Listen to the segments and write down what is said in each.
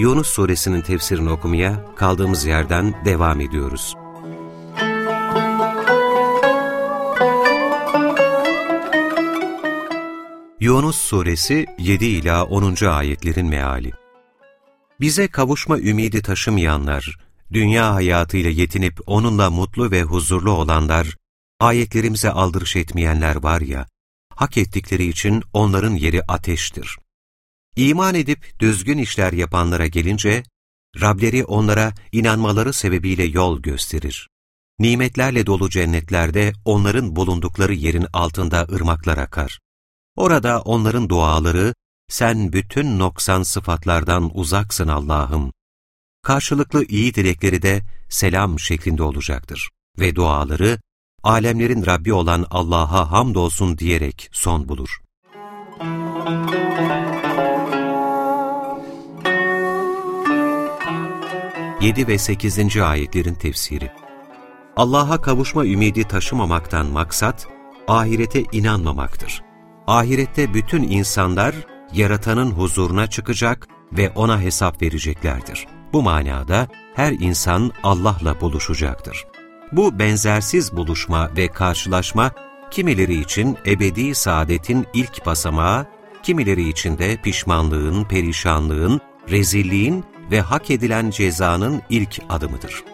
Yunus Suresinin tefsirini okumaya kaldığımız yerden devam ediyoruz. Yunus Suresi 7 ila 10. ayetlerin meali. Bize kavuşma ümidi taşımayanlar, dünya hayatıyla yetinip onunla mutlu ve huzurlu olanlar, ayetlerimize aldırış etmeyenler var ya, hak ettikleri için onların yeri ateştir. İman edip düzgün işler yapanlara gelince, Rableri onlara inanmaları sebebiyle yol gösterir. Nimetlerle dolu cennetlerde onların bulundukları yerin altında ırmaklar akar. Orada onların duaları, sen bütün noksan sıfatlardan uzaksın Allah'ım. Karşılıklı iyi dilekleri de selam şeklinde olacaktır. Ve duaları, alemlerin Rabbi olan Allah'a hamdolsun diyerek son bulur. Yedi ve sekizinci ayetlerin tefsiri Allah'a kavuşma ümidi taşımamaktan maksat, ahirete inanmamaktır. Ahirette bütün insanlar, Yaratanın huzuruna çıkacak ve O'na hesap vereceklerdir. Bu manada her insan Allah'la buluşacaktır. Bu benzersiz buluşma ve karşılaşma, kimileri için ebedi saadetin ilk basamağı, kimileri için de pişmanlığın, perişanlığın, rezilliğin ve hak edilen cezanın ilk adımıdır.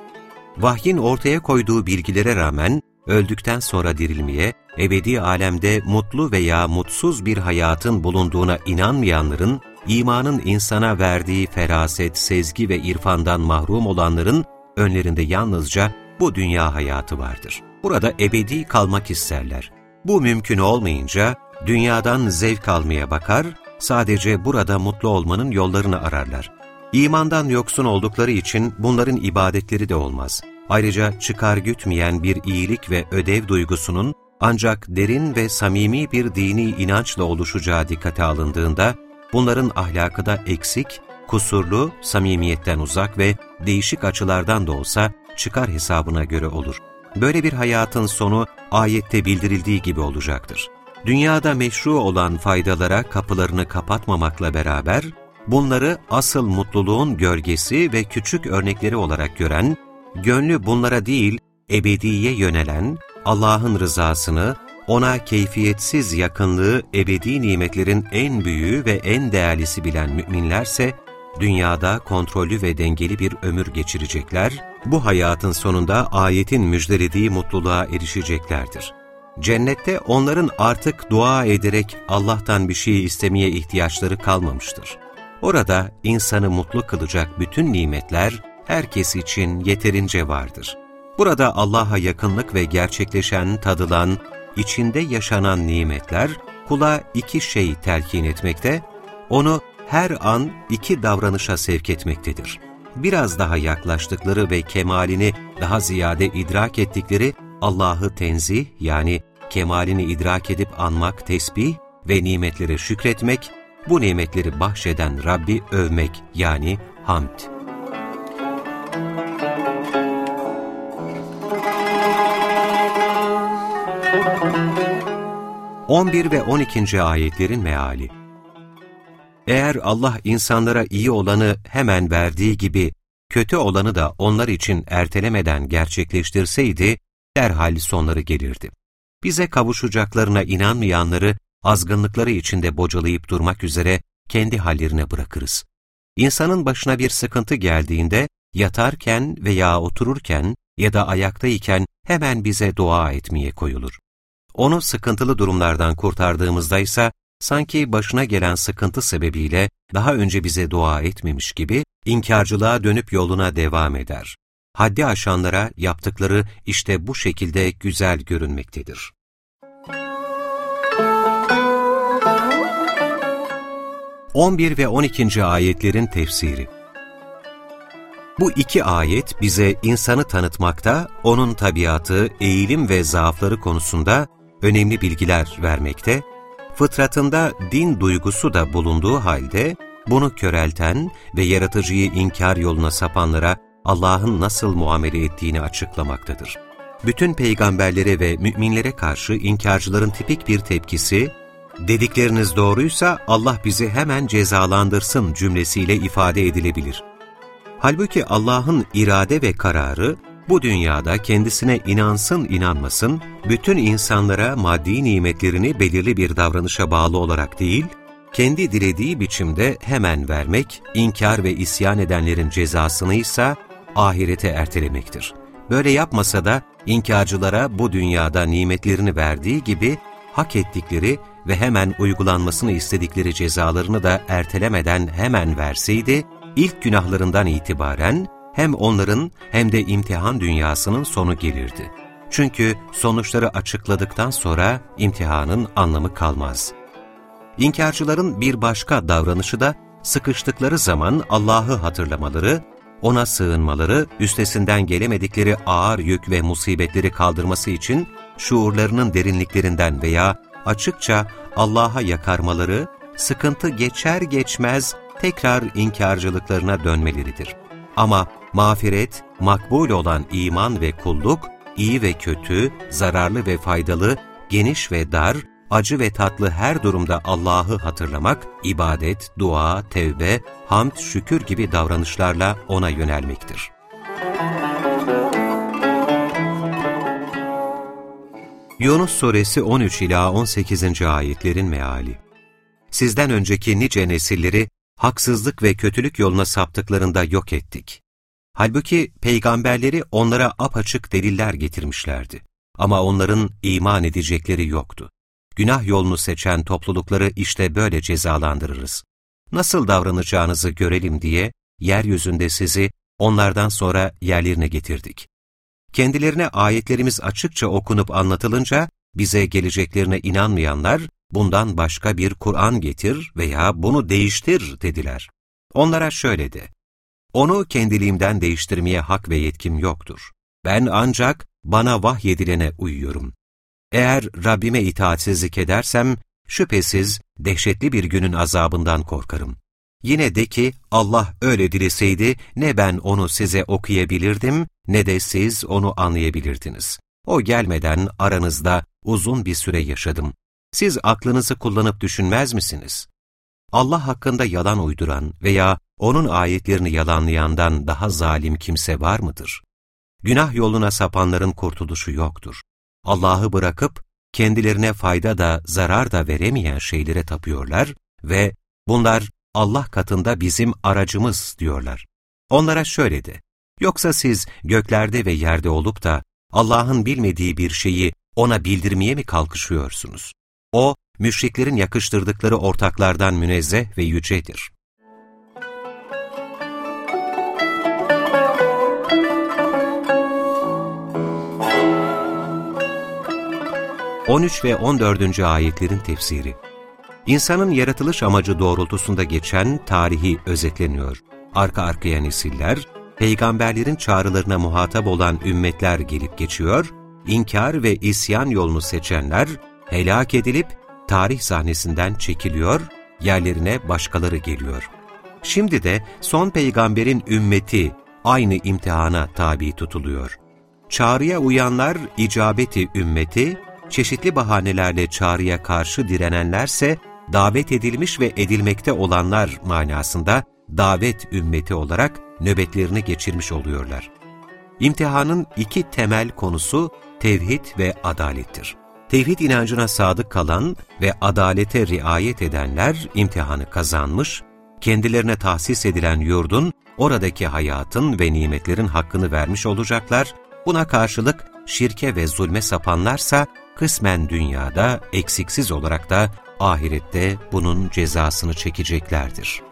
Vahyin ortaya koyduğu bilgilere rağmen, öldükten sonra dirilmeye, ebedi alemde mutlu veya mutsuz bir hayatın bulunduğuna inanmayanların, imanın insana verdiği feraset, sezgi ve irfandan mahrum olanların önlerinde yalnızca bu dünya hayatı vardır. Burada ebedi kalmak isterler. Bu mümkün olmayınca dünyadan zevk almaya bakar, sadece burada mutlu olmanın yollarını ararlar. İmandan yoksun oldukları için bunların ibadetleri de olmaz. Ayrıca çıkar gütmeyen bir iyilik ve ödev duygusunun ancak derin ve samimi bir dini inançla oluşacağı dikkate alındığında, bunların ahlakı da eksik, kusurlu, samimiyetten uzak ve değişik açılardan da olsa çıkar hesabına göre olur. Böyle bir hayatın sonu ayette bildirildiği gibi olacaktır. Dünyada meşru olan faydalara kapılarını kapatmamakla beraber, bunları asıl mutluluğun gölgesi ve küçük örnekleri olarak gören, gönlü bunlara değil, ebediye yönelen, Allah'ın rızasını, ona keyfiyetsiz yakınlığı ebedi nimetlerin en büyüğü ve en değerlisi bilen müminlerse, dünyada kontrollü ve dengeli bir ömür geçirecekler, bu hayatın sonunda ayetin müjdelediği mutluluğa erişeceklerdir. Cennette onların artık dua ederek Allah'tan bir şey istemeye ihtiyaçları kalmamıştır. Orada insanı mutlu kılacak bütün nimetler herkes için yeterince vardır. Burada Allah'a yakınlık ve gerçekleşen, tadılan, içinde yaşanan nimetler kula iki şey telkin etmekte, onu her an iki davranışa sevk etmektedir. Biraz daha yaklaştıkları ve kemalini daha ziyade idrak ettikleri Allah'ı tenzih yani kemalini idrak edip anmak, tesbih ve nimetlere şükretmek, bu nimetleri bahşeden Rabbi övmek yani hamd. On bir ve on ikinci ayetlerin meali Eğer Allah insanlara iyi olanı hemen verdiği gibi, kötü olanı da onlar için ertelemeden gerçekleştirseydi, derhal sonları gelirdi. Bize kavuşacaklarına inanmayanları, azgınlıkları içinde bocalayıp durmak üzere kendi hallerine bırakırız. İnsanın başına bir sıkıntı geldiğinde, yatarken veya otururken ya da ayaktayken hemen bize dua etmeye koyulur. Onu sıkıntılı durumlardan kurtardığımızda ise sanki başına gelen sıkıntı sebebiyle daha önce bize dua etmemiş gibi inkarcılığa dönüp yoluna devam eder. Haddi aşanlara yaptıkları işte bu şekilde güzel görünmektedir. 11 ve 12. ayetlerin tefsiri Bu iki ayet bize insanı tanıtmakta, onun tabiatı, eğilim ve zaafları konusunda önemli bilgiler vermekte, fıtratında din duygusu da bulunduğu halde, bunu körelten ve yaratıcıyı inkar yoluna sapanlara Allah'ın nasıl muamele ettiğini açıklamaktadır. Bütün peygamberlere ve müminlere karşı inkarcıların tipik bir tepkisi, dedikleriniz doğruysa Allah bizi hemen cezalandırsın cümlesiyle ifade edilebilir. Halbuki Allah'ın irade ve kararı, bu dünyada kendisine inansın inanmasın, bütün insanlara maddi nimetlerini belirli bir davranışa bağlı olarak değil, kendi dilediği biçimde hemen vermek, inkar ve isyan edenlerin cezasını ise ahirete ertelemektir. Böyle yapmasa da inkarcılara bu dünyada nimetlerini verdiği gibi hak ettikleri ve hemen uygulanmasını istedikleri cezalarını da ertelemeden hemen verseydi, ilk günahlarından itibaren hem onların hem de imtihan dünyasının sonu gelirdi. Çünkü sonuçları açıkladıktan sonra imtihanın anlamı kalmaz. İnkarcıların bir başka davranışı da sıkıştıkları zaman Allah'ı hatırlamaları, ona sığınmaları, üstesinden gelemedikleri ağır yük ve musibetleri kaldırması için şuurlarının derinliklerinden veya açıkça Allah'a yakarmaları, sıkıntı geçer geçmez tekrar inkarcılıklarına dönmeleridir. Ama mağfiret, makbul olan iman ve kulluk, iyi ve kötü, zararlı ve faydalı, geniş ve dar, acı ve tatlı her durumda Allah'ı hatırlamak, ibadet, dua, tevbe, hamd, şükür gibi davranışlarla O'na yönelmektir. Yunus Suresi 13 ila 18. ayetlerin meali. Sizden önceki nice nesilleri haksızlık ve kötülük yoluna saptıklarında yok ettik. Halbuki peygamberleri onlara apaçık deliller getirmişlerdi. Ama onların iman edecekleri yoktu. Günah yolunu seçen toplulukları işte böyle cezalandırırız. Nasıl davranacağınızı görelim diye yeryüzünde sizi onlardan sonra yerlerine getirdik. Kendilerine ayetlerimiz açıkça okunup anlatılınca bize geleceklerine inanmayanlar bundan başka bir Kur'an getir veya bunu değiştir dediler. Onlara şöyle de, onu kendiliğimden değiştirmeye hak ve yetkim yoktur. Ben ancak bana vahyedilene uyuyorum. Eğer Rabbime itaatsizlik edersem, şüphesiz dehşetli bir günün azabından korkarım. Yine de ki Allah öyle dileseydi ne ben onu size okuyabilirdim ne de siz onu anlayabilirdiniz. O gelmeden aranızda uzun bir süre yaşadım. Siz aklınızı kullanıp düşünmez misiniz? Allah hakkında yalan uyduran veya O'nun ayetlerini yalanlayandan daha zalim kimse var mıdır? Günah yoluna sapanların kurtuluşu yoktur. Allah'ı bırakıp kendilerine fayda da zarar da veremeyen şeylere tapıyorlar ve bunlar Allah katında bizim aracımız diyorlar. Onlara şöyle de, yoksa siz göklerde ve yerde olup da Allah'ın bilmediği bir şeyi ona bildirmeye mi kalkışıyorsunuz? O, müşriklerin yakıştırdıkları ortaklardan münezzeh ve yücedir. 13 ve 14. ayetlerin tefsiri İnsanın yaratılış amacı doğrultusunda geçen tarihi özetleniyor. Arka arkaya nesiller, peygamberlerin çağrılarına muhatap olan ümmetler gelip geçiyor, inkar ve isyan yolunu seçenler helak edilip tarih sahnesinden çekiliyor, yerlerine başkaları geliyor. Şimdi de son peygamberin ümmeti aynı imtihana tabi tutuluyor. Çağrıya uyanlar icabeti ümmeti, çeşitli bahanelerle çağrıya karşı direnenlerse davet edilmiş ve edilmekte olanlar manasında davet ümmeti olarak nöbetlerini geçirmiş oluyorlar. İmtihanın iki temel konusu tevhid ve adalettir. Tevhid inancına sadık kalan ve adalete riayet edenler imtihanı kazanmış, kendilerine tahsis edilen yurdun, oradaki hayatın ve nimetlerin hakkını vermiş olacaklar, buna karşılık şirke ve zulme sapanlarsa kısmen dünyada, eksiksiz olarak da ahirette bunun cezasını çekeceklerdir.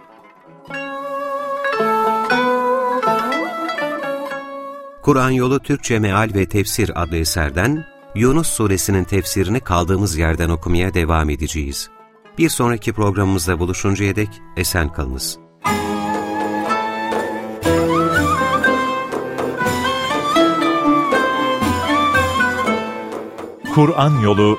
Kur'an Yolu Türkçe Meal ve Tefsir adlı eserden Yunus Suresinin tefsirini kaldığımız yerden okumaya devam edeceğiz. Bir sonraki programımızda buluşuncaya dek esen kalınız. Kur'an Yolu